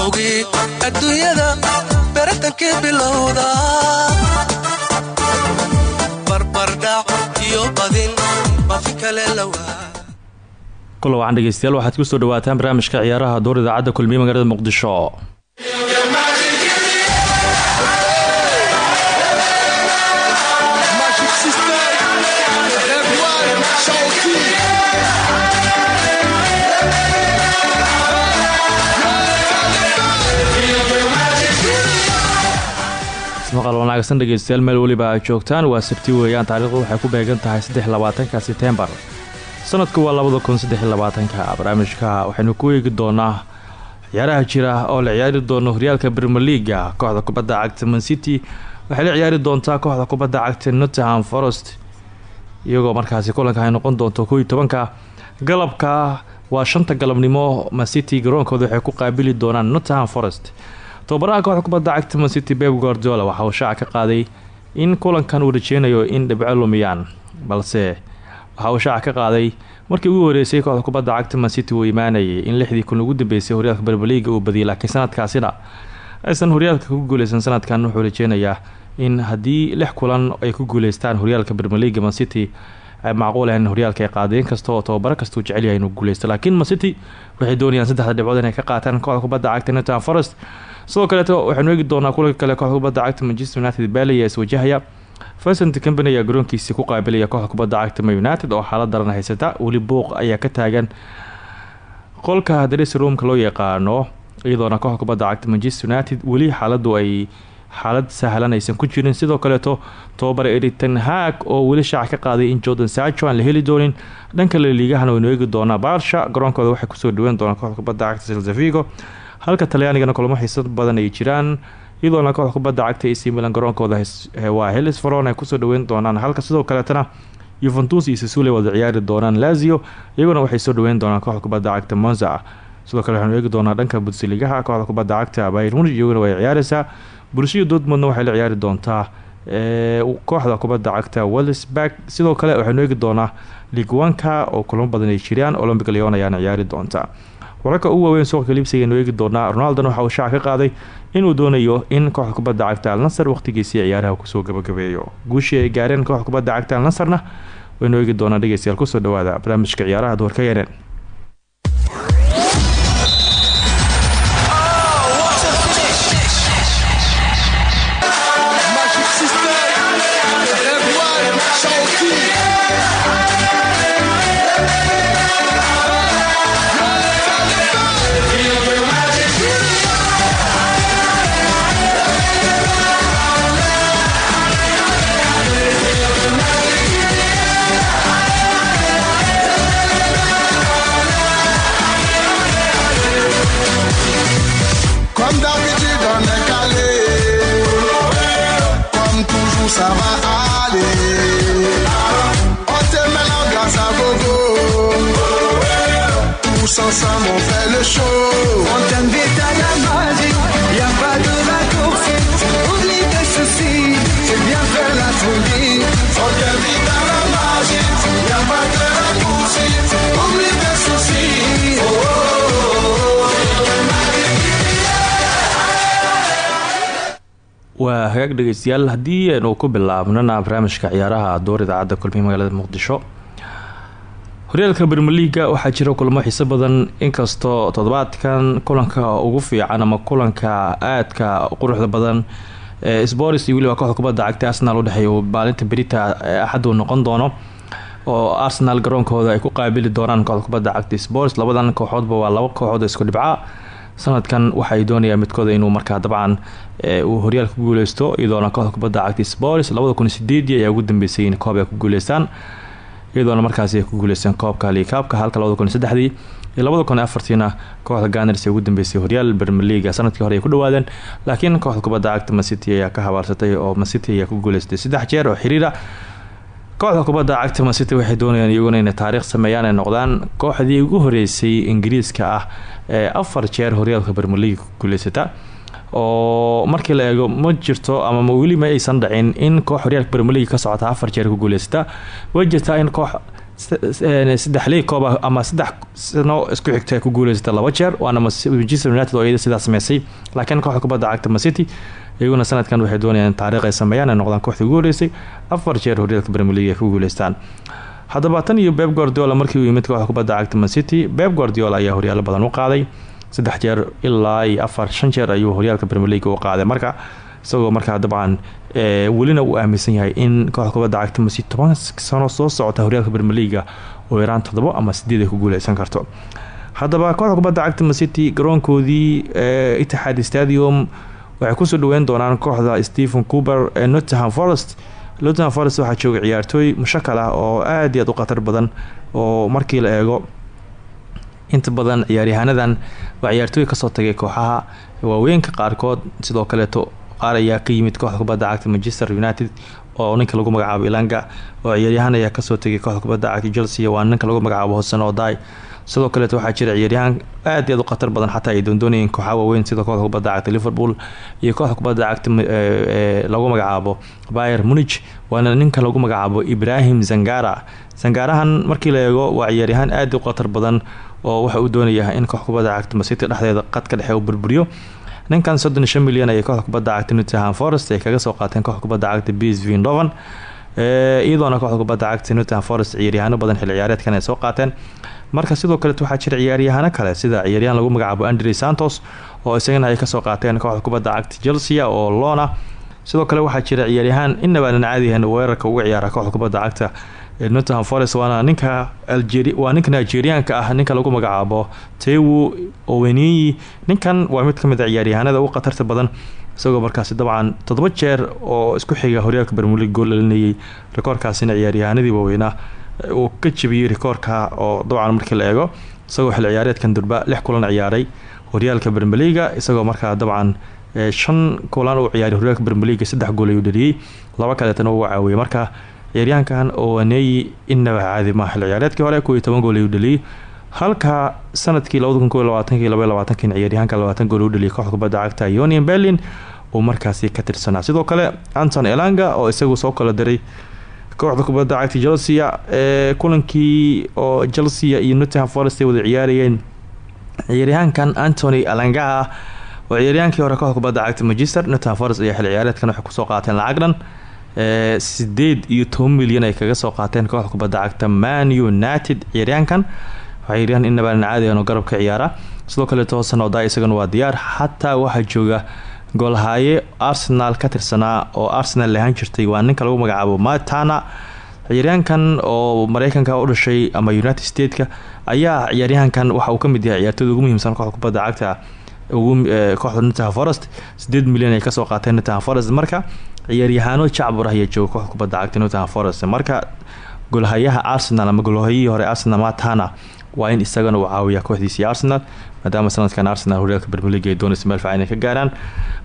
bilowgii adduunyada baratankii bilowda. Barbardhac iyo badin baafin kale lawaa kula wacan dhegeystayaal waxaad ku soo dhawaataan barnaamijka ciyaaraha door idaacadda kulmiye magaalada muqdisho maqal wanaagsan dhegeystayaal meel weliba ay joogtaan. Waa sabti weeyaan taariikhdu waxay ku beegan tahay saddexlabaatanka setembar sanadku waa labada kun saddexlabaatanka barnaamijka. Waxaynu ku eegi doonaa ciyaaraha jira oo la ciyaari doono horyaalka brmer leaga kooxda kubadda cagta man city. Waxay la ciyaari doontaa kooxda kubadda cagta nottingham forest. Iyagoo markaasi kulanka ay noqon doonto kooiyo tobanka. Galabka waa shanta galabnimo. Man city garoonkooda waxay ku qaabili doonaan nottingham forest tobabaraha kooxda kubadda cagta man city beb guardiola waxa uu shaaca ka qaaday in kulankan uu rajeynayo in dhibco lumiyaan balse waxa uu shaaca ka qaaday markii ugu horeysay kooxda kubadda cagta man city uu imaanayay in lixdii kun ugu dambeysay horyaalka bermeliga uu badiyay laakiin sanadkaasina aysan horyaalka ku guuleysan sanadkan wuxuu rajeynayaa in haddii lix kulan ay ku guuleystaan horyaalka bermeliga man city ay macquul ahayn horyaalka ay qaadeen kasta oo tababaro kastuu jecelyahay inuu guuleysto laakiin man city waxay doonayaan saddexda dhibcood inay ka qaataan kooxda cagta nottingham forest sidoo kaleeto waxaanu eegi doonaa kulanka kale kooxda cagta manchester united bally ee iswajahaya fesent company ayaa garoonkiisii ku qaabilaya kooxda kubadda cagta ma united oo xaalad daran haysata. Weli buuq ayaa ka taagan. Qolka daris roomka loo yaqaano iyadoona kooxda kubadda cagta manchester united weli xaaladu ay xaalad sahlan aysan ku jirin. Sidoo kaleeto tobabare eritan haag oo weli shaaca ka qaaday in jordan sacho aan la heli doonin. Dhanka laliigahana waynu eegi doonaa baarsha garoonkooda waxay ku soo dhaween doonaa kooxda kubadda cagta selzavigo halka talyaanigana kulamo xiisad badan ay jiraan iyadoona kooxda kubadda cagta ac milan garoonkooda waa helis faron ay ku soo dhaweyn doonaan. Halka sidoo kaleetana yuventus iyo sasule wada ciyaari doonaan. Lazio iyaguna waxay soo dhaweyn doonaan kooxda kubadda cagta monza. Sidoo kale waxaanu eegi doonaa dhanka budsiligaha kooxda kubadda cagta bayr munij iyaguna way ciyaareysaa bulshada dortmundna waxay la ciyaari doontaa kooxda kubadda cagta welsberg sidoo kale waxaanu eegi doonaa ligwanka oo kulamo badan ay jiraan. Olombic leon ayaana ciyaari doontaa wararka ugu waaweyn suuqa liibsigaynu eegi doonaa ronaldon waxa uu shaac ka qaaday inuu doonayo in kooxda kubadda cagta alnasar waqhtigiisii ciyaaraha ku soo gabagabeeyo. Guushii ay gaareen kooxda kubadda cagta alnasarna waynu eegi doonaa dhegeystayaal ku soo dhawaada barnaamijka ciyaaraha duwarka yareen le show. T'invite à la magie, y a pas de raccourci. Oublie tes soucis, c'est bien faire la folie. T'invite à la magie, y a pas de raccourci. Oublie tes soucis. Oh, oh, oh, waa hagaag dhegeystayaal haddii aynu ku bilaabnana barnaamijka ciyaaraha door idaacadda kulmiye magaalada muqdisho horyaalka bermeliga waxaa jira kulamo xiiso badan. Inkastoo toddobaadkan kulanka ugu fiican ama kulanka aadka quruxda badan ee spors iyo weliba kooxda kubadda cagta arsenal udhexeeya maalinta berita axaduu noqon doono oo arsenal garoonkooda ay ku qaabili doonaan kooxda cagta spors labadan kooxoodba waa laba kooxood isku dhibca. Sanadkan waxaay doonayaan midkooda inuu markaa dabcan uu horyaalka ku guuleysto iyadoona kooxda cagta spors labada kun sideedii ayaa ugu dambeysay in koob ay ku guuleystaan iyadoona markaasi ay ku guuleysteen koobka liikaabka halka labada kun saddexdii iyo kun afartiina kooxda ganars ee ugu dambeysay horyaal bermeliga sannadkii hore ay ku dhawaadeen. Laakiin kooxda kubadda cagta mancity ayaa ka habaarsatay oo mancity ayaa ku guuleystay saddex jeer oo xiriira. Kooxda kubadda cagta mancity waxay doonayaan iyaguna inay taariikh sameeyaan ay noqdaan kooxdii ugu horeysay ingiriiska ah ee afar jeer horyaalka bermeliga ku guuleysata oo markii la eego ma jirto ama weli ma aysan dhacin in koox horyaalka bermeliga ka socota afar jeer ku guuleysata. Way jirtaa in koox saddex lii koob ama saddex sano isku xigta ku guuleysata laba jeer waana manchester united oo iyada sidaa sameysay. Laakiin kooxda kubadda cagta mancity iyaguna sanadkan waxay doonayaan taariikh ay sameeyaan noqdaan kooxdii ugu horeysay afar jeer horyaalka league ay ku guuleystaan. Haddaba tan iyo beb guardiola markii uu yimid kooxda kubadda cagta mancity beb guardiola ayaa horyaalo badan u qaaday saddex jeer ilaa iyo afar shan jeer ayuu horyaalka premier league u qaaday. Marka isagoo markaa dabcan welina uu aaminsan yahay in kooxda kubadda cagta mancity toban sano soo socota horyaalka premier leaga oo yaraan toddobo ama sideed ku guuleysan karto. Haddaba kooxda kubadda cagta mancity garoonkoodii itixaad stadium waxay ku soo dhaweyn doonaan kooxda stephen coober ee nottingham forest. Nottingham forest waxaa jooga ciyaartooy mushakal ah oo aad iyo aad u khatar badan oo markii la eego inta badan ciyaaryahaanadan waa ciyaartooy ka soo tagay kooxaha waaweynka qaarkood sidoo kaleeto qaar ayaa ka yimid kooxda kubadda cagta manchester united oo ninka lagu magacaabo ilanga oo ciyaaryahaan ayaa ka soo tegay kooxda kubadda cagta chelsea waa ninka lagu magacaabo hosen oday sidoo kaleet waxaa jira ciyaaryahaan aad u khatar badan xataa ay doondoonayeen kooxa waaweyn sida kooxda kubadda cagta liverpool iyo kooxda kubadda cagta lagu magacaabo bayer munich waana ninka lagu magacaabo ibrahim zangara. Zangarahan markii la eego waa ciyaaryahaan aad u khatar badan oo waxa uu doonayaa in koox cagta masiti dhexdeeda qadka dhexe uu burburiyo ninkan soddon shan milyan ayay kooxda cagta nottingham forest ay kaga soo qaateen kooxda cagta b s v dovan iyadoona kooxda cagta nottingham forest ciyaaryahaano badan xilli ciyaareedkan ay soo qaateen. Marka sidoo kaleet waxaa jira ciyaaryahaano kale sida ciyaaryahan lagu magacaabo andre santos oo isagana ay ka soo qaateen kooxda kubadda cagta chelsea oo loona sidoo kale waxaa jira ciyaaryahaan inabaanan caadihan weerarka uga ciyaara kooxda cagta nottingham forest waana ninka algeri waa ninka nigeriaanka ah ninka lagu magacaabo tewu oweniyi ninkan waa mid ka mid a ciyaaryahaanada ugu khatarta badan isagoo markaasi dabcan toddoba jeer oo isku xiga horyaalka bermulig gool dhalinayay rikoorkaasina ciyaaryahaanadii waaweynaa uu ka jebiyey rikoorka oo dabcan markii la eego isagoo xil ciyaareedkan durba lix kulan ciyaaray horyaalka bermeliga isagoo markaa dabcan shan kulan uu ciyaaray horyaalka bermeliga saddex gool ayuu dhaliyey laba kaleetana uu caawiyey marka ciyaaryahankan oo waneeyi inaba caadi maa xil ciyaareedkii hore kuwii toban gool ayuu dhaliyey halka sannadkii labada kun kob labaatanki laba labaatankin ciyaaryahanka labaatan gool uu dhaliyay kooxda kubadda cagta union berlin uu markaasi ka tirsanaa. Sidoo kale anton elanga oo isagu soo kala diray kooxda kubadda cagta chelsea ee kulankii oo chelsea iyo nottingham forest ay wada ciyaarayeen. Ciyaaryahankan antony elanga ah oo ciyaaryahaankii hore kooxda kubadda cagta manchester nottingham forest ayaa xil ciyaareedkan waxay ku soo qaateen lacag dhan sideed iyo toban milyan ay kaga soo qaateen kooxda kubadda cagta man united. Ciyaaryahankan waxaa ciyaaryahan inabaanan caadigan oo garab ka ciyaara. Sidoo kale toosan oda isagana waa diyaar. Xataa waxaa jooga goolhaaye arsenal ka tirsanaa oo arsenal lahaan jirtay. Waa ninka lagu magacaabo matana. Ciyaaryahankan oo mareykanka u dhashay ama united stateka ayaa ciyaaryahankan waxa uu ka mid yahay ciyaartooyda ugu muhiimsan kooxda kubadda cagta kooxda nottingham forest. Sideed milyan ay ka soo qaateen nottingham forest. Marka ciyaaryahaano jacbur ah ayaa jooga kooxda kubadda cagta nottingham forest. Marka golhayaha arsenal ama golhayihii hore arsenal matana waa in isagana uu caawiya kooxdiisii arsenal maadaama sanadkan arsenal horyaalka bermelig ay doonaysa meel fiican inay ka gaaraan.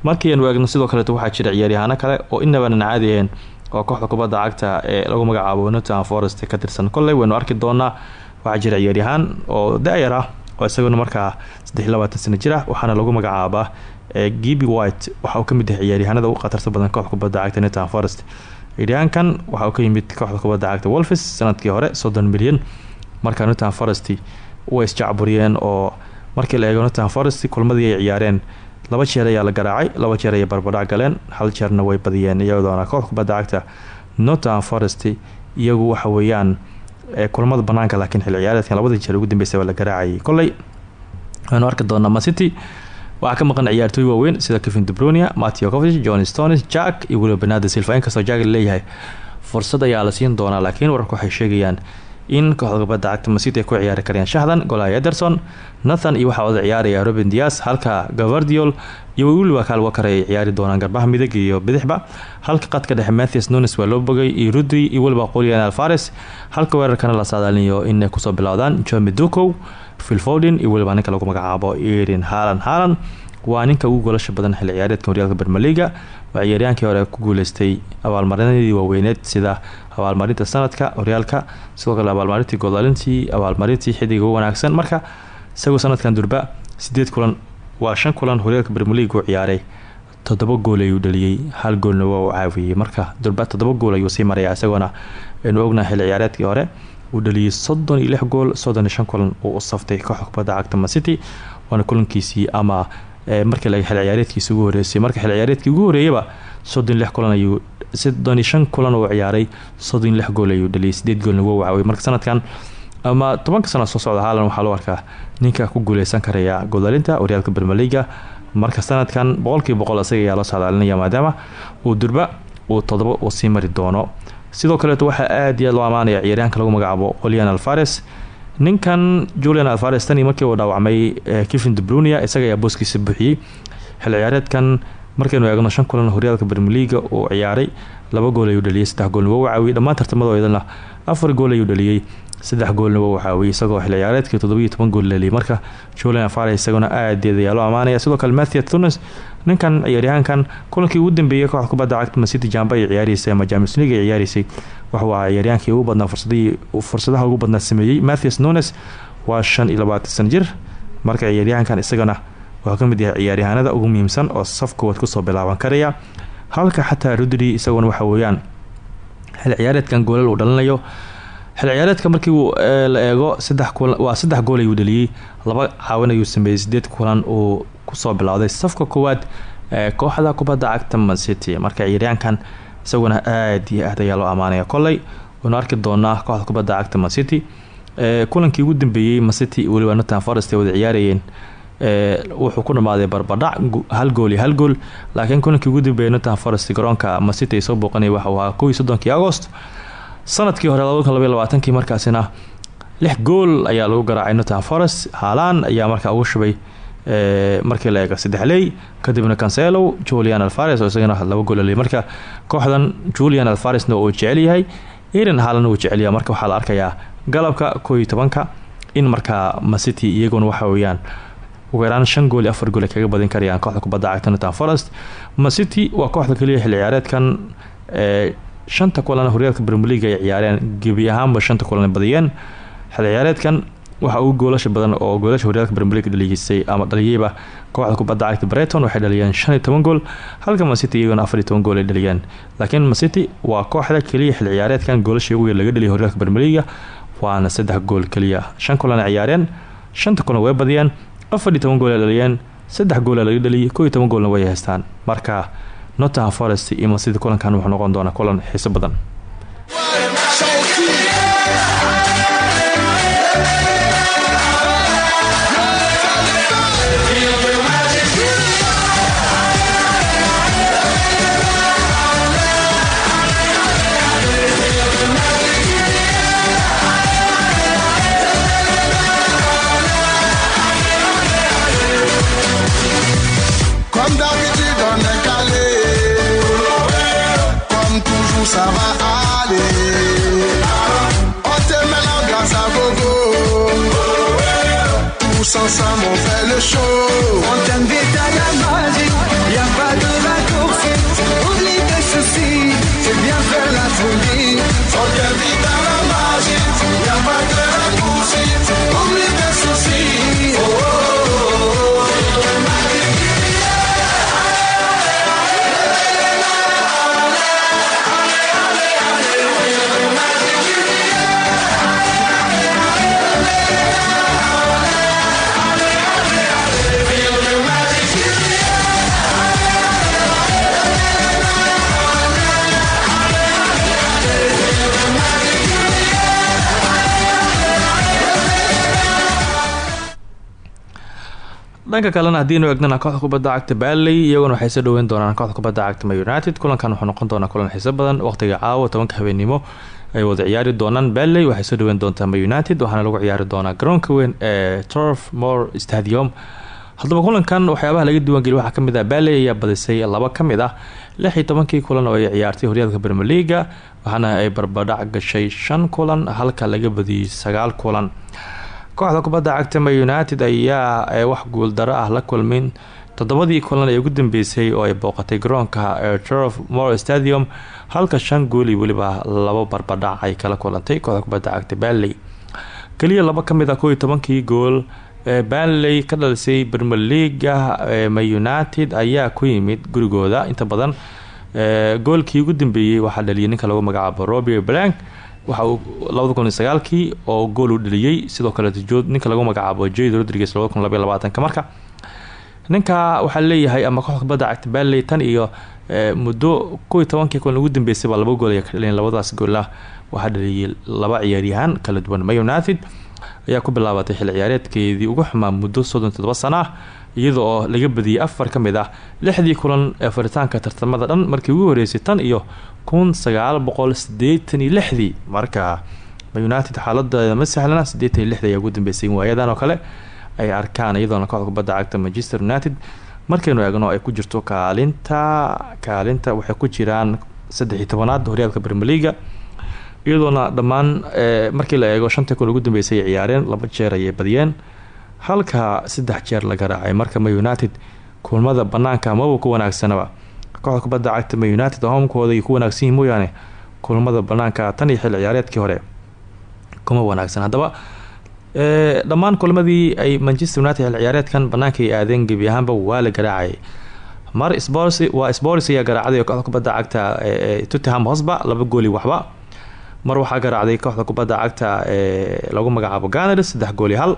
Markiianu eegno sidoo kaleeto waxaa jira ciyaaryahaano kale oo inabaanan caadiahen oo kooxda kubadda cagta ee lagu magacaabo nottingham forest ka tirsan. Kolley waynu arki doonaa waxaa jira ciyaaryahaan oo da-yar ah oo isaguna markaa saddex labaatan jir ah waxaana lagu magacaabaa gibi white waxa uu ka mid yahay ciyaaryahanada ugu khatarta badan kooxda kubadda cagta nottingham forest. Ciyaaryahankan waxa uu ka yimid kooxda kubadda cagta wolfis sannadkii hore soddon milyan. Marka nottingham forest way isjacburiyeen oo markii la eego nottingham forest kulmadii ay ciyaareen laba jeer ayaa la garaacay laba jeer ayay barbadhac galeen hal jeerna way badiyeen iyadoona kooxda kubadda cagta nottingham forest iyagu waxa weeyaan kulamada banaanka laakiin xil ciyaareedkan labadii jeer ugu dambeysay waa la garaacayay. Kolley waynu arki doonaa macity waxaa ka maqan ciyaartooy waaweyn sida kevin dubronia mateo covich john stones jack iyo weliba benado silva. Inkastoo jack leeyahay. Fursad ayaa la siin doonaa laakiin wararka waxay sheegayaan in kooxda kubadda cagta masiti ay ku ciyaari kareen shahdan. Golaya ederson nathan iyo waxaa wada ciyaaraya robin dias halka gavardiol iyo weliba kalwakar ay ciyaari doonaan garbaha midig iyo bidixba. Halka qadka dhexe mathias nunes waa loo bogay iyo rudri iyo weliba qolian alfares halka weerarkana la saadaalinayo inay ku soo bilowdaan jomi philfodin iyo weliba ninka lagu magacaabo erin halan halan waa ninka ugu goolasha badan xilli ciyaareedka horyaalka bermeliga waa ciyaaryaankii hore ku guuleystay abaalmarinadii waaweyneed sida abaalmarinta sanadka horyaalka sidoo kale abaalmarintii gooldalintii abaalmarintii xidiga wanaagsan. Marka isagoo sanadkan durba sideed kulan waa shan kulan horyaalka bermelig uu ciyaaray. Toddoba gool ayuu dhaliyey hal goolna waa uu caawiyey marka durba toddoba gool ayuu sii maraya isagoona aynu ognaha xilli ciyaareedkii hore uu dhaliyey soddon iyo lix gool soddon iyo shan kulan uu saftay kooxda kubadda cagta macity waana kulankiisii ama markii la xil ciyaareedkiisi ugu horeysay marka xil ciyaareedkii ugu horeeyaba soddon kulan ayuu soddon iyo shan kulan uu ciyaaray soddon iyo lix gool ayuu dhaliyay sideed goolna waa wacaaway. Marka sanadkan ama tobanka sana soo socda haalan waxaa loo arkaa ninka ku guuleysan karaya goodalinta horyaalka bermeliga marka sanadkan boqolkiiba boqol isaga ayaa loo socdaalinaya maadaama uu durba uu todoba uu sii mari doono sidoo kaleeto waxaa aad iyo aad loo amaanaya ciyaaryahanka lagu magacaabo olian alfares ninkan julian alfares tani markii uu dhaawacmay kevin debrunia isaga ayaa booskiisa buuxiyey. Xil ciyaareedkan markaynu eegno shan kulan horyaalka bermeliga uu ciyaaray laba gool ayuu dhaliyay saddex goolna waa wacaawiyey dhammaan tartamadoodanna afar gool ayuu dhaliyey saddex goolna waa wacaawiyey isagoo xil ciyaareedkii toddobiiyo toban gool dhaliyay marka julian alfares isaguna aadeed ayaa loo amaanaya sidoo kale matthew tunes ninkan ciyaaryahaankan kulankii ugu dambeeyay kooxda kubadda cagta masiti jamba ay ciyaaraysay ama james league ay ciyaaraysay waxuu ahaa ciyaaryaankii ugu badnaa fursadihii fursadaha ugu badnaa sameeyey matthews nunes. Waa shan iyo labaatan san jir. Marka ciyaaryahankan isagana wuxuu ka mid yahay ciyaaryahanada ugu muhiimsan oo saf koowaad ku soo bilaaban karaya. Halka xataa rudri isaguna waxa weeyaan xil ciyaareedkan goolal uu dhalinayo. Xil ciyaareedka markii uu la eego saddex waa saddex gool ayuu dhaliyey. Laba caawin ayuu sameeyey sideed kulan uu ku soo bilowday safka koowaad ee kooxda kubadda cagta mancity marka ciyaaryahankan isaguna aad iyo aad ayaa loo amaanaya. Koley waynu arki doonaa kooxda kubadda cagta mancity kulankii ugu dambeeyey mancity weliba northern forest ay wada ciyaarayeen. Wuxuu ku dhamaaday barbadhac hal gool iyo hal gool. Laakiin kulankii ugu dambeeyey northern forest garoonka mancity ay soo booqanaya waxau ahaa kow iyo sannadkii hore labada kun labaiy labaatankii markaasina lix gool ayaa lagu garaacay northern forest. Haalaan ayaa markaa ugu shubay markii la eego saddexley kadibna cancelo julian alfares oo isagana laba goolaliy marka kooxdan julian alfaresna uu jecel yahay erin haalan uu jecelyaha marka waxaa la arkayaa galabka koo iyo tobanka in markaa macity iyaguna waxa weeyaan ugu shan gool iyo afar gool kaga badin karayaan kooxda kubadda cagta northern forest. Macity waa kooxda kaliya xilli ciyaareedkan ee shanta kulan horyaalka brmeliga ay ciyaareen. Gebi ahaanba shanta kulan badiyeen. Xilli ciyaareedkan waxa ugu goolasha badan oo goolasha horyaalka brmelig dhaligisay ama dhaliyeyba kooxda kubadda cagta breton waxay dhaliyeen shan iyo toban gool halka macity iyaguna afar iyo gool ay dhaliyeen laakiin macity waa kooxda keliya xil ciyaareedkan goolasha ugu yar laga dhaliyay horyaalka brmeliga waana saddex gool keliya shan kulan ay ciyaareen shanta kulan way badiyeen afar iyo toban gool ay dhaliyeen saddex goola laga dhaliyay koo iyo toban goolna way haystaan. Marka nottingham forest iyo macity kulankan wuxuu noqon doonaa kulan xiiso badan ensemble, on fait le show. Dhanka kalena haddiinu eegnana kooxda kubadda cagta balley iyaguna waxay soo dhaweyn doonaan kooxda kubadda cagta united. Kulankan wuxuu noqon doonaa kulan xiiso badan waqtiga caawa tobanka habeenimo ay wada ciyaari doonaan balley waxay soo dhaweyn doontaa united waxaana lagu ciyaari doonaa garoonka weyn ee turf more stadium. Haddaba kulankan waxyaabaha laga diiwaangeliy waxaa ka mid ah balley ayaa badisay laba ka mid ah lix tobankii kulan oo ay ciyaartay horyaalka leaga waxaana ay barbadhac gashay shan kulan halka laga badiyey sagaal kulan kooxda kubadda cagta ma united ayaa wax guuldaro ah la kulmin. Toddobadii kulan ee ugu dambeysay oo ay booqatay garoonka ee turf more stadium halka shan gool iyo weliba labo barbadhac ay kala kulantay kooxda kubadda cagta banley keliya laba ka mid ah kooiyo tobankii gool ee banley ka dhalisay premier leaga ma united ayaa ku yimid gurigooda. Inta badan goolkii ugu dambeeyey waxaa dhaliyay ninka lagu magacaabo robi blank waxa labada kun iyo sagaalkii oo gool u dhaliyey sidoo kale tijood ninka lagu magacaabo jade rodriguez labada kun labaiy labaatanka marka ninka waxaa leeyahay ama kooxda cagta banley tan iyo muddo kow iyo tobankii ugu dambeysay laba gool ay ka dhaliyeen labadaas goola waxaa dhaliyay laba ciyaaryahaan kala duwan. Ma united ayaa ku bilaabatay xil ciyaareedkeedii ugu xumaa muddo soddon todoba sana ah laga badiyey afar ka mid ah lixdii kulan ee faritaanka tartamada dhan. Markii ugu horeysay tan iyo kun sagaal boqol sideetan iyo lixdii. Marka united xaaladeeda ma sahlana? sideetan iyo lixdii ayaa ugu dambeysay waayadan oo kale ay arkaan iyadoona kooxda kubadda cagta manchester united. Markaynu eegno ay ku jirto kaalinta kaalinta waxay ku jiraan saddex iyo tobanaad horyaalka bermeliga iyadoona dhammaan markii la eego shantii kun ugu dambeysay ay ciyaareen laba jeer ayay badiyeen. Halka saddex jeer laga raacay. Marka ma united kulmada banaanka maba ku wanaagsanaba kooxda kubadda cagta ma united homkooda ay ku wanaagsan yihiin mooyaane kulmada banaanka tan iyo xil ciyaareedkii hore. Kuma wanaagsan. Haddaba dhammaan kulmadii ay manchester united xil ciyaareedkan banaanka ay aadeen gebi ahaanba waa la garaacayay mar spors waa spors ayaa garaacday kooxda kubadda cagta tottenham hosba laba gooli waxba. Mar waxaa garaacday kooxda kubadda cagta lagu magacaabo ganars saddex gooli hal.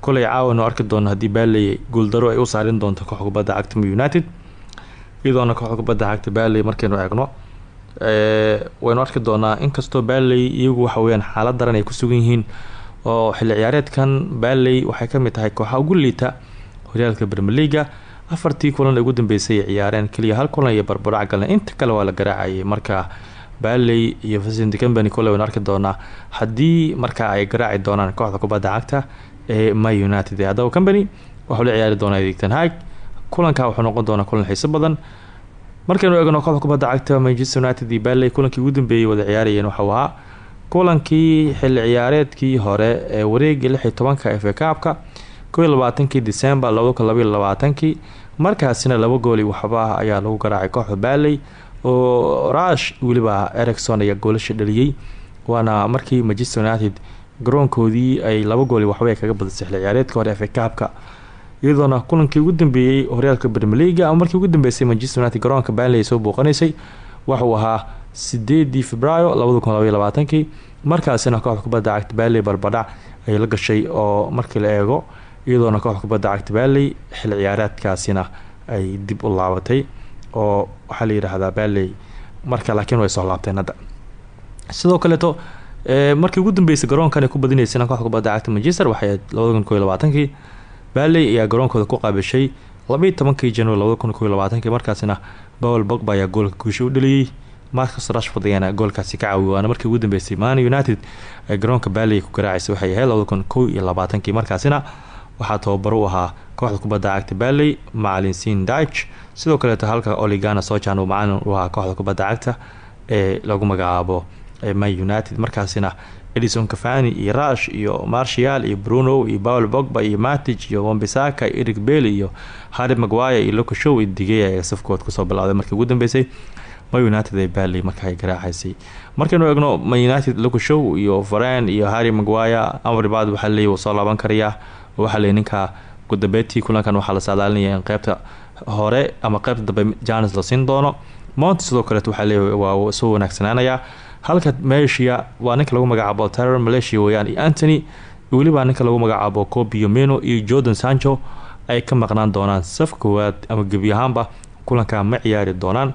Kolay caawan arki doono haddii baaley guuldaro ay u saarin doonto kooxda cagta united iyadoona kooxda kubadda cagta baaley markaynu eegno waynu arki doonaa inkastoo baaley iyagu waxaweyaan xaalad daran ay ku sugan yihiin oo xilli ciyaareedkan baaley waxay ka mid tahay kooxa ugu liita horyaalka bermeliga afartii kulan ugu dambeysay ay ciyaareen keliya hal kulan iyo barbarac galeen inta kale waa la garaacayay. Marka baaley iyo vicent company kole waynu arki doonaa. Haddii markaa ay garaaci doonaan kooxda kubadda cagta ee my united haddaba company waxuu la ciyaari doonaa digtan hag kulanka wuxuu noqon doonaa kulan xiiso badan. Markaynu eegno kooxda kubadda cagta manchester united iyo baaley kulankii ugu dambeeyey wada ciyaarayeen waxau ahaa kulankii xilli ciyaareedkii hore ee wareegii lix iyo tobanka efe kaabka kow iyo december labada kun markaasina laba gooli waxba ayaa lagu garaacay kooxda baaley oo rush weliba ericson ayaa goolasha dhaliyey waana markii manchester united garoonkoodii ay laba gooli waxba kaga badisay xilli ciyaareedka hore efe kaabka iyadoona kulankii ugu dambeeyey horyaalka brmeliga ama markii ugu dambeysay manchester united garoonka baaley soo booqanaysay waxuu ahaa sideedii februaayo labada kun labaiy labaatankii. Markaasina kooxda kubadda cagta baaley barbadhac ay la gashay oo markii la eego iyadoona kooxda kubadda cagta baaley xil ciyaareedkaasina ay dib u laabatay oo waxaa la yidhaahdaa baaley marka laakiin way soo laabteen hadda sidoo kaleeto markii ugu dambeysay garoonkan ay ku badinaysana kooxda kubadda cagta manchester waxay labada koiy labaatankii baaley ayaa garoonkooda ku qaabishay labaiy tobankii january labada markaasina bowel bogba ayaa goolka guusha u dhaliyey marcus rashford ayaana goolkaasi ka caawiy waana markii ugu dambeysay man united ee garoonka baaley ku garaacaysa waxay ahayd labada kun markaasina waxaa tababaro u ahaa kooxda kubadda cagta baaley macalin sin dich sidoo kaleeto halka oligana sojan uu macalin u ahaa kooxda kubadda cagta ee lagu magacaabo man united. Markaasina edison cafani iyo rush iyo marshal iyo bruno iyo paul bogba iyo matij iyo wambisaka iyo eric bely iyo harry maguire iyo locoshow iyo digey ee safkood ku soo bilowday markii ugu dambeysay. Ma united ee baaley marka ay garaacaysay markaynu eegno ma united locoshow iyo varen iyo harry maguire amribad waxaa leey wuu soo laaban karayaa waxaa leey ninka gudabeetii kulankan waxaa la saadaalinaya in hore ama qeybta dambe janes la siin doono. Mount sidoo waa soo wanaagsanaanayaa halka malaysia waa ninka lagu magacaabo terror malaysia weyaan iyo antony weliba ninka lagu magacaabo cobio meno iyo jordan sancho ay ka maqnaan doonaan saf koowaad ama gebi ahaanba kulanka ma ciyaari doonaan.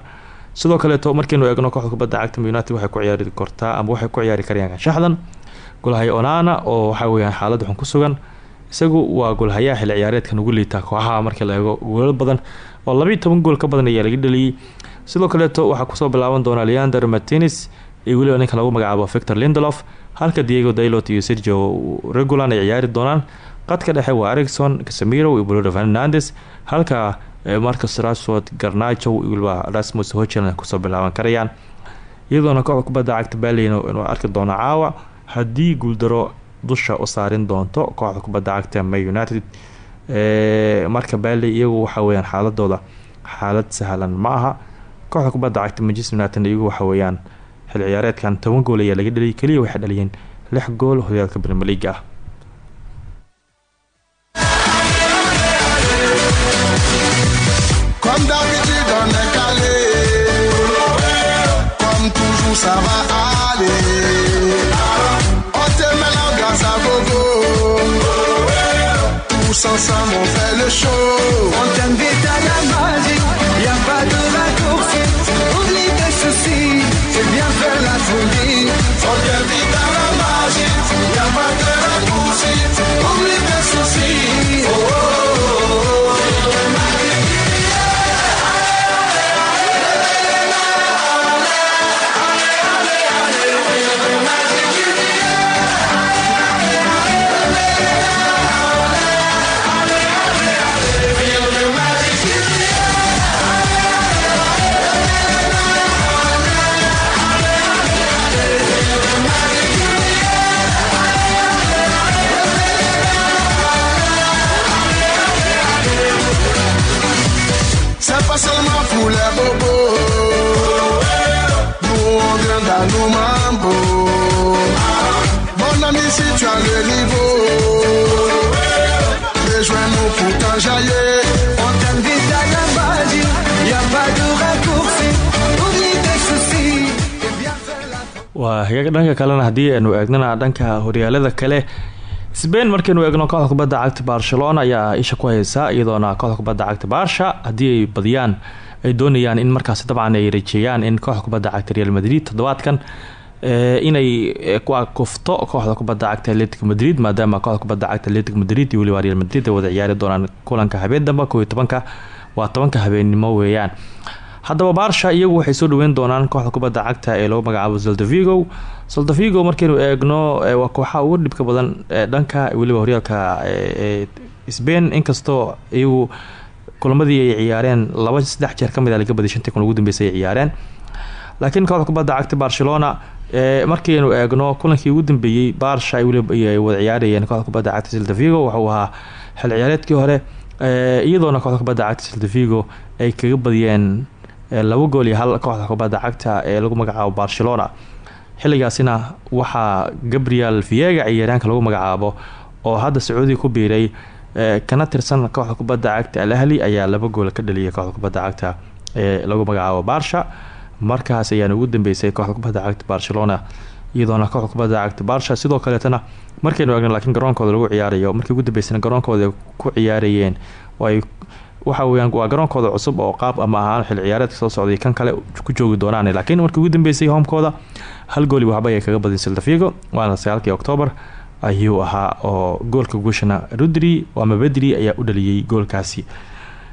Sidoo kaleeto markaynu eegno kooxda kubadda cagta united waxay ku ciyaari kortaa ama waxay ku ciyaari karayaan shaxdan golhay onana oo waxaa weyaan xaalada xun ku sugan. Isagu waa golhayaha xilli ciyaareedkan ugu liitaa kooxaha markii la eego goolal badan oo labaiy toban gool ka badan ayaa laga dhaliyey sidoo kaleeto waxaa ku soo bilaaban doona leander martines iyo weliba ninka lagu magacaabo victor lindelof halka diego dailot iyo sergio regulan ay ciyaari doonaan. Qadka dhexe waa ericson casemiro iyo bruno fernandes halka marcus rashford garnajo weliba rasmus hochland ku soo bilaaban karayaan. Iyadoona kooxda kubadda cagta berlin inuu arki doono caawa haddii guuldaro dusha u saarin doonto kooxda kubadda cagta may united. Marka berley iyagu waxa weyaan xaaladooda xaalad sahlan ma kooxda kubadda cagta manchester united iyagu waxa weeyaan xil ciyaareedkan toban gool ayaa laga dhaliyay keliya waxay dhaliyeen lix gool horyaalka league ah ensemble, on fait le show. On t'invite à la magie. Y a pas de raccourci. C'est bien faire la folie. On t'invite à la waa dhanka kalena haddii aynu eegnana dhanka horyaalada kale. Sbain markaynu eegno kooxda kubadda cagta barcelona ayaa isha ku haysa iyadoona kooxda kubadda cagta barsha haddii ay badiyaan ay doonayaan in markaasi dabcan ay rajeeyaan in kooxda kubadda cagta real madrid toddobaadkan inay ku akufto kooxda kubadda cagta atletico madrid maadaama kooxda kubadda cagta atletico madrid iyo real madrid ay wada ciyaari doonaan kulanka habeen damba kow iyo tobanka waa tobanka habeennimo weeyaan haddaba barsha iyagu waxay soo dhaweyn doonaan kooxda kubadda cagta ee lagu magacaabo zoldavigo zoldavigo markaynu eegno waa kooxaha ugu dhibka badan dhanka weliba horyaalka sbain inkastoo iyagu kulamadii ay ciyaareen laba saddex jeer ka mid a laga badiy shantii ugu dambeysay ay ciyaareen. Laakiin kooxda kubadda cagta barcelona markaynu eegno kulankii ugu dambeeyey barsha ay weliba wada ciyaarayeen kooxda kubadda cagta zoldavigo wuxuu ahaa xil ciyaareedkii hore iyadoona kooxda kubadda cagta zoldavigo ay kaga badiyeen laba gool iyo hal kooxda kubadda cagta ee lagu magacaabo barcelona. Xilligaasina waxaa gabriel viega ciyaaryaanka lagu magacaabo oo hadda sacuudiga ku biiray kana tirsan kooxda kubadda cagta al ahli ayaa laba gool ka dhaliyay kooxda kubadda cagta ee lagu magacaabo barsha markaas ayaana ugu dambeysay kooxda kubadda cagta barcelona iyadoona kooxda kubadda cagta barsha sidoo kaleetana markaynu eegno laakiin garoonkooda lagu ciyaarayo markii ugu dambeysana garoonkooda ku ciyaarayeen ay waxa weyaan waa garoonkooda cusub oo qaab ama ahaan xil ciyaareedka soo socday kan kale ku joogi doonaan laakiin markii ugu dambeysay homkooda hal gooli waxba ay kaga badin sildafigo waana sagaalkii octoobar ayuu ahaa oo goolka guushana rudri ama bedri ayaa u dhaliyey goolkaasi.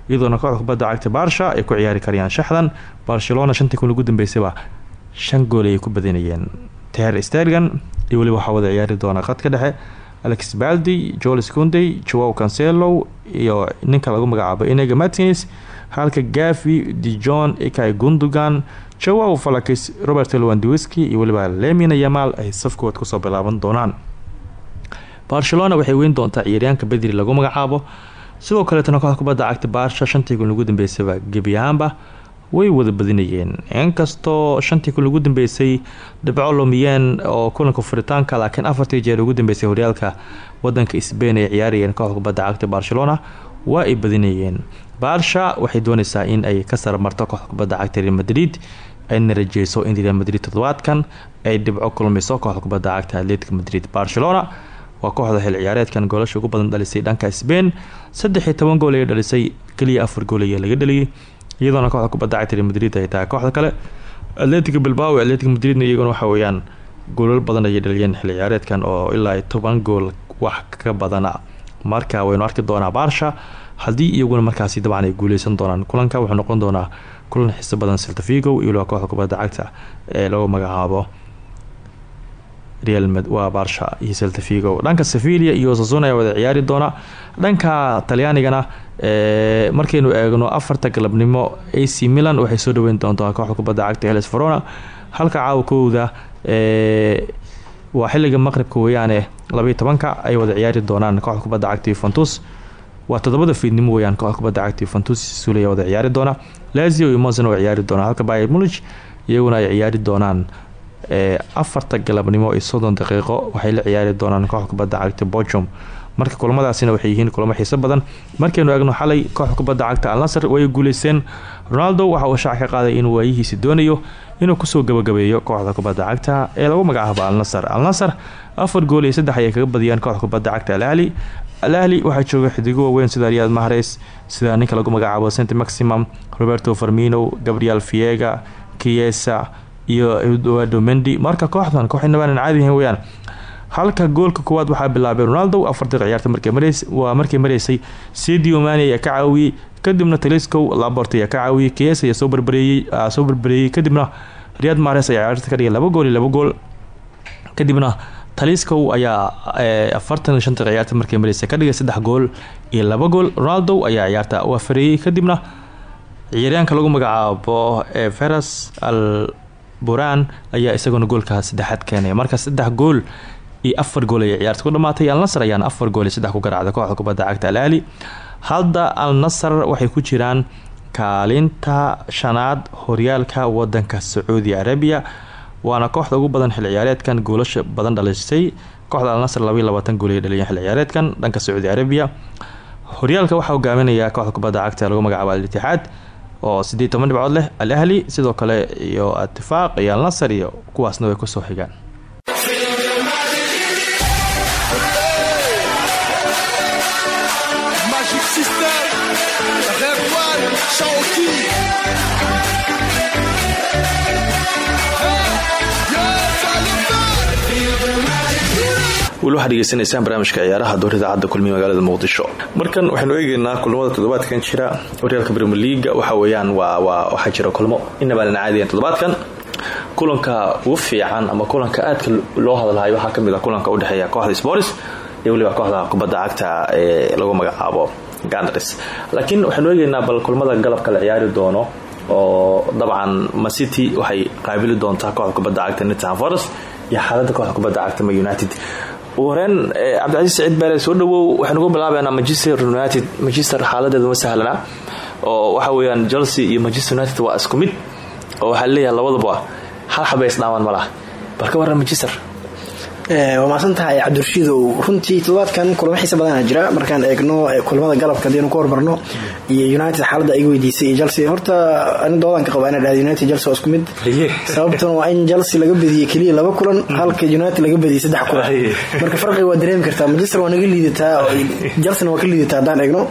Iyadoona kooxda kubadda cagta barsha ay ku ciyaari karayaan shaxdan barcelona shantii kun ugu dambeysayba shan gool ayay ku badinayeen. Ter stergan iyo weliba waxaa wada ciyaari doona qadka dhexe alex baldi jolis cundey joao cancelo iyo ninka lagu magacaabo inega martins halka gavi dijon ikay gundogan joao falakis robert lwandiwiski iyo weliba lemina yamal ay safkood ku soo bilaaban doonaan. Barcelona waxay weyn doontaa ciyaaryaanka bedri lagu magacaabo. Sidoo kaleetana kooxda kubadda cagta barsha shantii kun ugu dambeysaba gebi ahaanba way wada badinayeen. Inkastoo shantii kun ugu dambeysay dhibco lumiyeen oo kulanka furitaanka laakiin afartii jeer ugu dambeysay horyaalka wadanka sbain ay ciyaarayeen kooxda cagta barcelona waa ay badinayeen. Barsha waxay dooneysaa in ay ka saramarto kooxda cagta real madrid ayna rajeyso in real madrid toddobaadkan ay dhibco kulmiso kooxda cagta atletico madrid. Barcelona waa kooxda xil ciyaareedkan goolasha ugu badan dhalisay dhanka sbain saddex iyo toban gool ayay dhalisay keliya afar gool ayaa laga dhaliyay iyadoona kooxda kubadda cagta madrid ay tahay. Kooxda kale atletico bilbao atletico madridna iyaguna waxa weeyaan goolal badan ayay dhaliyeen xil ciyaareedkan oo ilaa toban gool wax ka badana. Marka waynu arki doonaa barsha haddii iyaguna markaasi dabcan ay guuleysan doonaan kulanka wuxuu noqon doonaa kulan xiso badan siltafigo iyo waliba kooxda kubadda cagta ee lagu magacaabo real waa barsha iyo seltafigo dhanka sevilia iyo sasuna ayaa wada ciyaari doona. Dhanka talyaanigana markaynu eegno afarta galabnimo ac milan waxay soo dhaweyn doontaa kooxda kubadda cagta heles verona. Halka caawa kowda waa xilliga maqribka weeyaane labaiyo tobanka ay wada ciyaari doonaan kooxda kubadda cagta yuventus waa todobada fiidnimo weyaan kooxda kubadda cagta yuventus suley wada ciyaari doona. Lazio iyo mosena way ciyaari doonaan halka bayer mulich iyaguna ay ciyaari doonaan. Afarta galabnimo iyo soddon daqiiqo waxay la ciyaari doonaan kooxda kubadda cagta bojum marka kulamadaasina waxay yihiin kulamo xiiso badan. Markaynu eegno xalay kooxda kubadda cagta alnasr way guuleysteen. Ronaldo waxa uu shaac ka qaaday inuu waayihiisi doonayo inuu ku soo gabagabeeyo kooxda kubadda cagta ee lagu magacaabo alnasr alnasr afar gool iyo saddex ayay kaga badiyaan kooxda kubadda cagta alahli alahli waxaa jooga xidigo waaweyn sida riyad mahres sida ninka lagu magacaabo st maximum roberto farmino gabriel viega kiesa iyo eduardo mendi marka kooxdan kooxinabaanan caadihin weyaan halka goolka koowaad waxaa bilaabay ronaldo afartii ciyaarta waa markay mareysay. Sidio mani ayaa ka caawiyey kadibna taliscow labort ayaa ka caawiyey kies ayaa soo barbareeyey barbareeyey kadibna riyad mares ayaa ciyaarta ka dhigay laba gool iyo laba gool. Kadibna taliscow ayaa afartan iyo shanta ciyaarta markay mareysay ka dhigay saddex gool iyo laba gool. Ronaldo ayaa ciyaarta u afareeyey kadibna ciyaaryaanka lagu magacaabo veras al buran ayaa isaguna goolka saddexaad keenay marka saddex gool iyo afar gool ayay ciyaarta ku dhamaatay alnasr ayaana afar gool iyo saddex ku garaacday kooxda kubadda cagta alahli hadda al nasr waxay ku jiraan kaalinta shanaad horyaalka wadanka sacuudi arabiya waana kooxda ugu badan xil ciyaareedkan. Goolasha badan dhalisay kooxda alnasr labaiy labaatan gool ay dhaliyeen xil ciyaareedkan dhanka sacuudi arabiya horyaalka waxaa hogaaminaya kooxda kubadda cagta lagu magacaabo al-itixaad oo sideed toban dhibcood leh. Al ahli sidoo kale iyo itifaaq iyo al nasr iyo kuwaasna way ku soo xigaan weli waxaad degeysanaysaan barnaamijka ciyaaraha door idaacadda kulmiye magaalada muqdisho. Markan waxaynu eegeynaa kulamada toddobaadkan jira. Horyaalka brimier leaga waxa weeyaan waxaa jira kulmo. Inabaanan caadiyan toddobaadkan. Kulanka ugu fiican ama kulanka aadka loo hadalhayo waxaa ka mid ah kulanka udhexeeya kooxda sports iyo weliba kooxda kubadda cagta ee lagu magacaabo gandres laakiin waxaynu eegeynaa bal kulmada galabka la ciyaari doono oo dabcan macity waxay qaabili doontaa kooxda kubadda cagta nithan forest iyo xaalada kooxda kubadda cagta ma united horeen cabdicasiis saciid baale soo dhawow waxaynu ku bilaabeynaa manchester united. Manchester xaaladeedu ma sahlana oo waxa weeyaan chelsea iyo manchester united waa isku mid oo waxaa leeyahay labadaba hal xabay isdhaamaan ma laha. Bal ka warran manchester waa mahadsan tahay cabdirashiidow runtii toddobaadkan kulamo xiisa badana jira. Markaan eegno kulamada galabka hadaynu ku hormarno iyo united xaalada iga weydiisay iyo chelsea. Horta ani doodan ka qaba ina dhahda united chelsea waa isku mid. Sababtuna waa in chelsea laga bediyey keliya laba kulan halka united laga bediyey saddex kulan. Marka farqiga waa dareemi kartaa. Manchester waa naga liidataa chelsea waa ka liidataa haddaan eegno.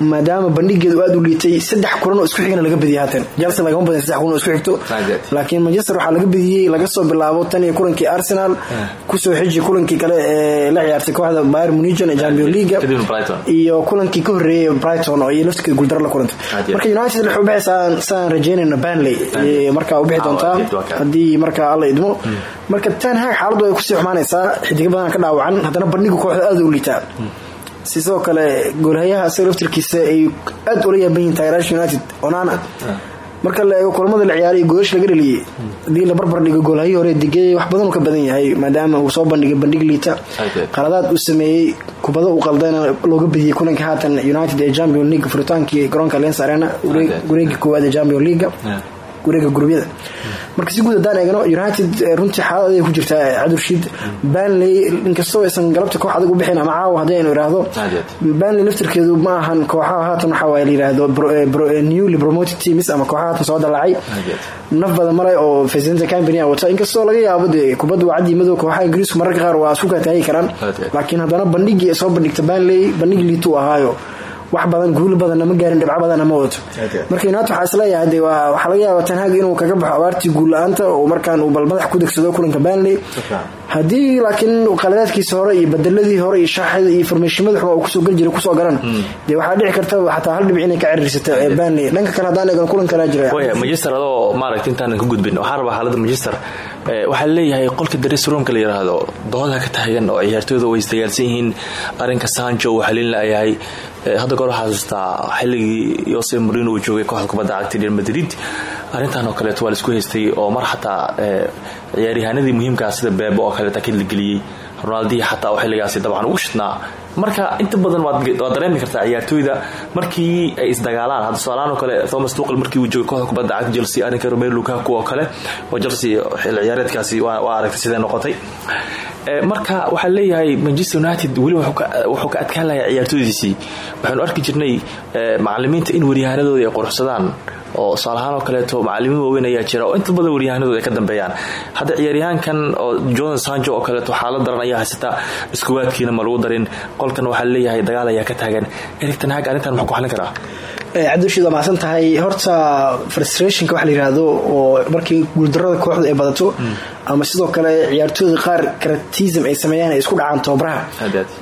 Maadaama bandhigeedu aad u liitay saddex kulan oo isku xigana laga bediyay haatan chelsea lagama badin saddex kulan oo isku xigto. Laakiin manchester waxaa laga bediyey laga soo bilaabo tan iyo kulankii arsenal ku soo xiji kulankii kale ee la ciyaartay kooxda Bayern Munich ee Champions League iyo kulankii ka horeeyay Brighton oo ay laftigeeda guuldar la kulantay. Marka United waxay u bixisaan saan rajeynayna Burnley. Marka u bixi doontaa haddii marka alla idmo. Marka Ten Hag xaaladdu ay ku sii xumaanaysaa xidiga badan ka dhaawacan haddana bandhiga kooxda aad u liitaa sidoo kale goolhayaha asaga laftirkiisa ay aad ula yaaban yihiin taageerayaasha United Onana marka la eego kulamada la ciyaaray goosh laga dhaliyay haddii la barbar dhigo goolhayii hore digay wax badan uu ka badan yahay maadaama uu soo bandhigay bandhig liita. Qaladaad uu sameeyey kubado uu qaldayna looga badiyey kulanka haatan united ee champion league furitaankii garoonka lens arena wareegii koowaad ee champion league wareega gurubyada marka si guud haddaan eegno united runtii xaalad aday ku jirtaa cadurshiid banley inkastoo aysan galabta koox adag u bixin ama caawa haddii aynu idhaahdo banley laftirkeedu ma ahan kooxaha haatan waxa waa la yidhaahdo newly promoted teams ama kooxaha haatan soo dalacay naf badan male oo presidenta company a wata inkastoo laga yaabo dee kubadda waa cadii madow kooxaha ingiriisku mararka qaar waa isku kataagi karaan. Laakiin haddana bandhigii ay soo bandhigta banley bandhig liituu ahaayo wax badan guul badanna ma gaarin dhibco badanna ma wato marka united waxaa is leeyahay de waxaa laga yaaba tanhaag inuu kaga baxo abaartii guul la'aanta oo markaan uu bal madax ku degsado kulanka banley haddii laakiin qaladaadkiisa hore iyo bedeladii hore iyo shaaxida iyo farmeeshimada xuma uu ku soo geli jiray ku soo garan. Dee waxaa dhici karta xataa hal dhibic inay ka ciriirsato banley dhanka kale haddaan eegno kulan kalaa jira. Manchester adoo maaragta intaanan ka gudbin waxaan rabaa xaaladda manchester Eh, waxaa leeyahay qolka daris roomka la yiraahdo. Dooda ka taagan oo ciyaartooyda way isdagaalsan yihiin arinka sancho uu xalin layahay Eh, hadda goor waxaa xasuustaa xilligii jose marino uu joogay kooxda kubadda cagta real madrid. Arrintan oo kaleeto waa la isku haystay oo mar xataa eh, ciyaaryahanadii muhiimkaa sida beebe oo kaleeta ka geliyey. Ronaldihi xataa oo xilligaasi dabcan ugu shidnaa marka inta badan waad dareemi kartaa ciyaartooyda. Markii ay isdagaalaan oo kale thomas tuqel markii uu joogay kooxda kubadda cagta chelsea arrinka romelu lukaku oo kale oo chelsea xilli ciyaareedkaasi waa aragtay sidee noqotay. Eh, marka waxaa leeyahay manchester united weli wuxuu ka adkaan lahaa ciyaartooydiisii. Waxaanu arki jirnay eh, macalimiinta in waryahanadooda ay quruxsadaan oo tusaalahaan oo kaleeto macalimiin waaweyn ayaa jira oo inta badan waryahanadooda ay ka dambeeyaan. Hadda ciyaaryahankan oo jordan sancho oo kaleeto xaalad daran ayaa haysata iskuwaadkiina ma lagu darin. Qolkan waxaa leeyahay dagaal ayaa ka taagan. Hag arrintan muxuu ku xalin karaa. Cabdishiid waa mahadsan tahay horta frustrationka waxa la yidhaahdo oo markii guuldarada kooxda ay badato ama sidoo kale ciyaartooyda qaar karatism ay sameeyaan ay isku dhacaan tababaraha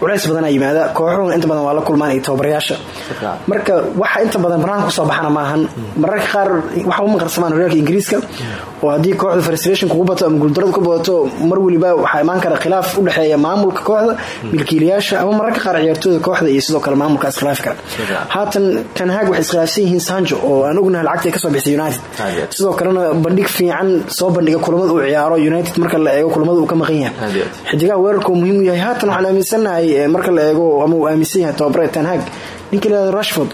culays badanaa yimaada kooxuhuna inta badan waa la kulmaan iyo tababarayaasha marka waxa inta badan banaanka ku soo baxana maahan mararka qaar waxa uma qarsamaan horyaalka ingiriiska. Oo haddii kooxda frustration kugu bato ama guuldarada ku badato mar weliba waxaa imaan kara khilaaf u dhexeeya maamulka kooxda milkiilayaasha ama mararka qaar ciyaartooyda kooxda iyo sidoo kale maamulka iskhilaafi kara haatan ten hag waxay iskhilaafsan yihiin sancho oo aan ognahay lacagta ay ka soo bixisay united. Sidoo kalena bandhig fiican soo bandhiga kulamada uu ciyaaro united marka la eego kulamada uu ka maqan yahay. Xidigaha weerarka uu muhiim u yahay haatan waxaan aaminsanahay marka la eego ama uu aaminsan yahay hag ninka la rashford.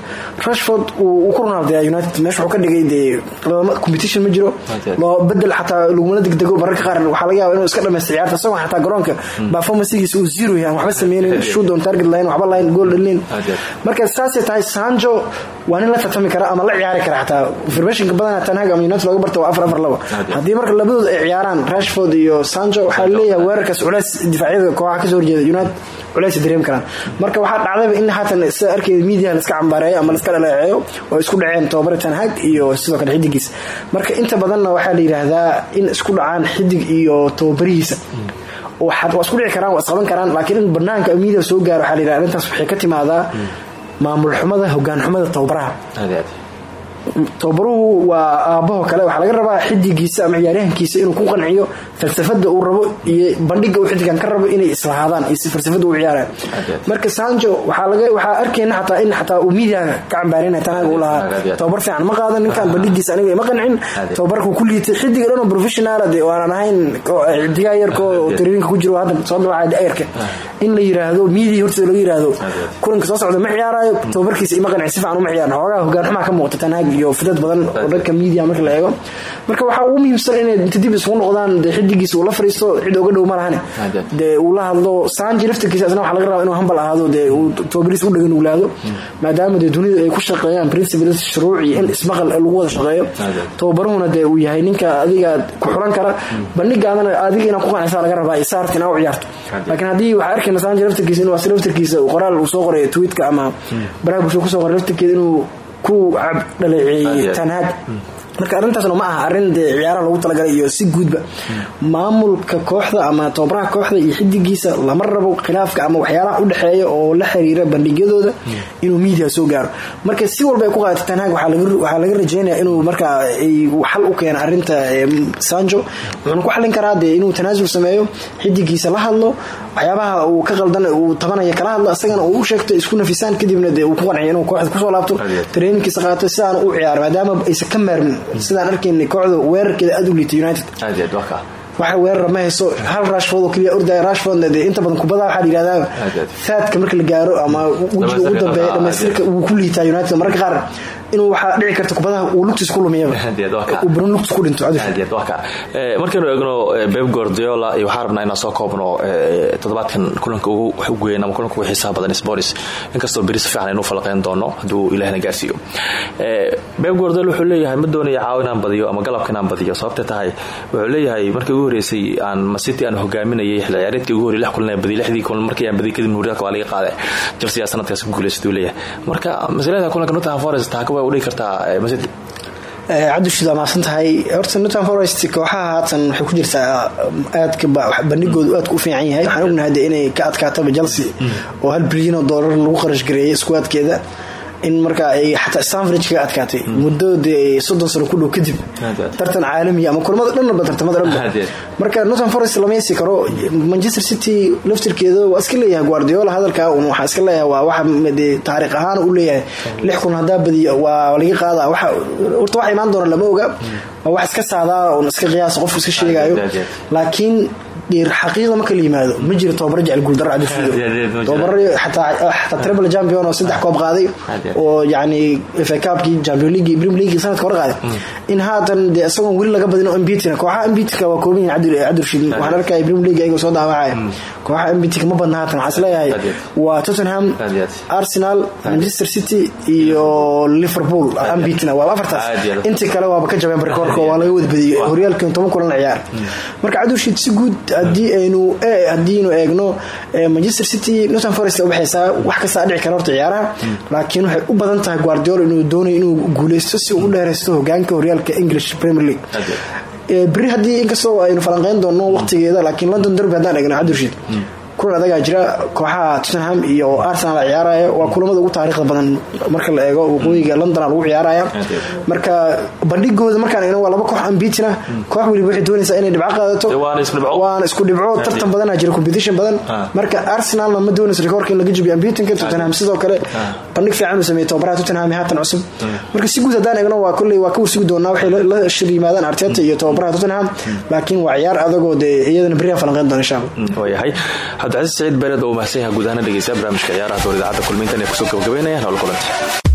Rashford uu ku ronaaldeeya united. Meesha wuxuu ka dhigay dee competition ma jiro. Loo bedel xataa lagumana degdego mararka qaar. Waxaa laga yaaba inuu iska dhamaysta ciyaarta isagoo xataa garoonka. Performancegiisa uu zero yahay. Aan waxba sameynin shoot on target line waxba line goal dhalin. Marka saasay tahay sancho waa nin la tartami kara ama la ciyaari kara. Xataa informationka badanaa tanhag ama united looga barta waa afar afar aad. haddii marka labadooda ay ciyaaraan rashford iyo sancho waxaa leeyahay weerarkaas culays difaacyada kooxaha ka soo horjeeda united culays ay dareemi karaan. Marka waxaa dhacdayba in haatan sida arkeyda media la iska cambaareeyo ama la iska dhaleeceeyo oo isku dhaceen tababare tanhag iyo sidoo kale xidigiis marka inta badanna waxaa la yidhaahdaa in isku dhacaan xidig iyo tababarihiisa. Waxaad- waa isku dhici karaan waa isqaban karaan laakiin in banaanka media soo gaaro waxaa la yidhahdaa arrintaas waxay ka timaadaa maamul xumada hogaan xumada aad. tababaruhu waa aabbaho kale waxaa laga rabaa xidigiisa ama ciyaaryahankiisa inuu ku qanciyo falsafada uu rabo iyo bandhiga uu xidigan ka rabo inay islahaadaan iyo si falsafada uu ciyaaraan. Marka sancho waxaa arkayna xataa in xataa uu ka cambaarinaya tanaga uu lahaa. Tababar fiican ma qaadan ninkan bandhigiisa aniga ima qancin. Tababarku ku liitay xidiga dhan oo professional de oo aanan ahayn yarka oo Adeed. traininka ku jiro hadda soo dhawaca ayarka in la yiraahdo miidiya horteeda laga yiraahdo kulanka soo socda ma ciyaarayo tababarkiisa ima qancin si fiican uma ciyaaran xoogaa hogaan xumaa ka muuqata tanaag iyo fidad badan oo dhanka media marka la eego. Marka waxaa ugu muhiimsan inay inta dib isugu noqdaan dee xidigiisa uu la fariisto cid oga dhow ma lahane Adeed. dee uu la hadlo sanji laftirkiisa isna waxaa laga rabaa inuu hambal ahaado dee uu tababariis u dhagan uglaado maadaama dee dunida ay ku shaqeeyaan principles shuruuc iyo in ismaqal lagu wada shaqeeyo Adeed. tababaruhuna dee uu yahay ninka adiga ku xulan kara bandhigaadana adiga inaad ku qancisa laga rabaa isaarta inaa u ciyaarto Adeed. laakiin haddii waxaa arkayna sanji laftirkiisa inuu asi laftirkiisa qoraal uu soo qoray tweetka ama baraha bulshada ku soo qoray laftirkeeda inuu ku cab dhaleeceeyey Adeed. Marka arrintaasna ma aha arrin dee ciyaaraha loogu talagalay iyo si guudba maamulka kooxda ama tababaraha kooxda iyo xidigiisa lama rabo khilaafka ama waxyaalaha udhexeeya oo la xiriira bandhigyadooda inuu media soo gaaro. Marka si walba ay ku qaadato tanhaag waxaa laga- rajeynaya inuu marka ay xal u keeno arrinta em, sancho. Wuxuuna ku xalin karaa dee inuu tanaasul sameeyo xidigiisa la hadlo waxyaabaha uu ka qaldan uu tabanaya kala hadlo isagana uu u sheegto isku nafisaan kadibna dee uu ku qanciyo inuu kooxda ku soo laabto. Traininkiisa qaato sidaan u ciyaaro maadaama aysan ka maarmin sidaan arkaynay kooxda weerarkeeda aad u liitay united. Waxa weerara ma hayso hal rashford oo keliya ordaya rashfordna dee inta badan kubada waxaa la yidhahdaa Adeed. faadka marka la gaaro ama wejiga ugu dambeeya dhamaystirka wuu ku liitaa united mararka qaar inuu waxaa dhici karta kubadaha uu lugtiis ku lumiyaba Aad iyo aad, waa kaa. uu baran lugtiis ku dhinto cudurka aad iyo aad, waa kaa. Eh, eegno eh, Pep Guardiola iyo waxaan rabnaa inaan soo koobno eh, toddobaadkan kulanka ugu wax ugu weyn ama kulanka ugu xiisaha badan Spurs inkastoo beri si fiican aynu u falaqeyn doono hadduu ilaahna gaarsiiyo. Eh, Pep Guardiola wuxuu leeyahay ma doonayo caawa inaan badiyo ama galabka inaan badiyo. Sababta tahay wuxuu leeyahay markii ugu horeysay aan Man City aan hogaaminayay xilli ciyaareedkii ugu lix kulan aan badiyay lixdii kulan markii aan badiyay kadib horyaalka waa laga qaaday. Chelsea sanadkaas ku guuleysatay uu leeyahay. Marka masalada kulanka Nottingham Forest taa way u dhigi kartaa eh, Man City cabdishid waa mahadsan tahay. Horta nottingham forest kooxaha haatan waxay ku jirtaa aadka ba- bandhigoodu aadka u fiican yahay. Waxaan ognahay de inay ka adkaataba chelsea oo hal bilyan oo doolar lagu qarash gareeyay iskuwaadkeeda in marka ay xataa stanfridge kaga adkaatay muddo dee soddon sano ku dhow kadib tartan caalamiya ama kulamada dhanba tartamada dhanba marka northern forest lama yasi karo manchester city laftirkeeda waa iska leeyahay guardiola hadalka un waxaa iska leeyahay waa waxa dee taariikh ahaan u leeyahay. Lix kun haddaa badiyo waa laga qaadaa waxa horta waxa imaan doona lama oga. Waa wax iska saadaa un iska qiyaasa qofku iska aad. laakiin xaqiiqda marka la yimaado ma jiro tobabaro jecel xataa treble champion oo saddex koob qaaday Aad, aad. oo yacni fa cupkii champion league premier league sanadka hore qaaday. In haatan dee isagoon weli laga badin oo mbitina kooxaha mbitka waa kooban yihiin cabdi cabdirashiid waxaan arkaya premier league ayagoo soo daawacaya kooxaha mbitka ma badna haatan is leeyahay aad. waa tottenham arsenal manchester city iyo liverpool mbitina waa afartaas. Intii kale waaba ka jabeen barkoorka waa laga wada badiyey horyaalkan toban kulan ciyaar. Marka cabdirashiid si guud haddii aynu eh, haddiinu eegno eh, manchester city northern forest u baxaysaa wax kastaa dhici kara horta ciyaaraha. Laakiin waxay u badan tahay guardiola inuu doonayo inuu guuleysto si uu u dheeraysto hogaanka horyaalka english premier league beri haddii inkastoo aynu falanqeyn doono waqtigeeda laakiin london derby haddaan eegno cabdirashiid kulan adagaa jira kooxaha tottenham iyo arsenal ciyaaraya waa kulamada ugu taariikhda badan marka la eego. Waqooyiga london lagu ciyaaraya marka bandhigooda markaan eegno waa laba koox ambitina koox weliba waxay doonaysaa inay dhibco qaadato. Waana isku dhibco. tartan badanaa jira competition badan. Marka arsenalna ma doonayso rikoorka in laga jabiyo ambitinka tottenham. Sidoo kale bandhig fiican uu sameeyey tababaraha tottenham haatan cusub marka si guud haddaan eegno waa kolley waa ka warsugi doonaa waxay la- shir yimaadaan arteta iyo tababaraha tottenham. Laakiin waa ciyaar adagoo dee iyadana beriyan falanqeyn doona insha allah. Waayahay cabdicasiis saciid beered oo mahadsan yahay guud ahaan dhegeystayaal barnaamijka ciyaaraha door idaacadda ee ku soo gabagabeynaya nool kulanta